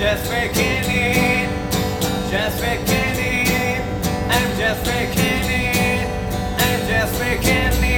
just beginning, just beginning, I'm just beginning, I'm just beginning.